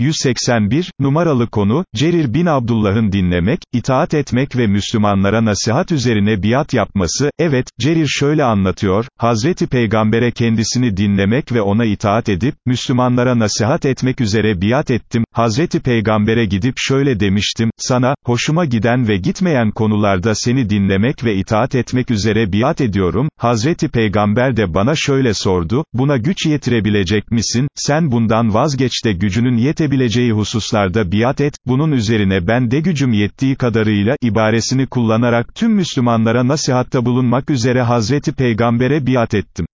181, numaralı konu, Cerir bin Abdullah'ın dinlemek, itaat etmek ve Müslümanlara nasihat üzerine biat yapması, evet, Cerir şöyle anlatıyor, Hazreti Peygamber'e kendisini dinlemek ve ona itaat edip, Müslümanlara nasihat etmek üzere biat ettim, Hazreti Peygamber'e gidip şöyle demiştim, sana, hoşuma giden ve gitmeyen konularda seni dinlemek ve itaat etmek üzere biat ediyorum, Hazreti Peygamber de bana şöyle sordu, buna güç yetirebilecek misin, sen bundan vazgeç de gücünün yetebileceği hususlarda biat et, bunun üzerine ben de gücüm yettiği kadarıyla, ibaresini kullanarak tüm Müslümanlara nasihatta bulunmak üzere Hazreti Peygamber'e biat ettim.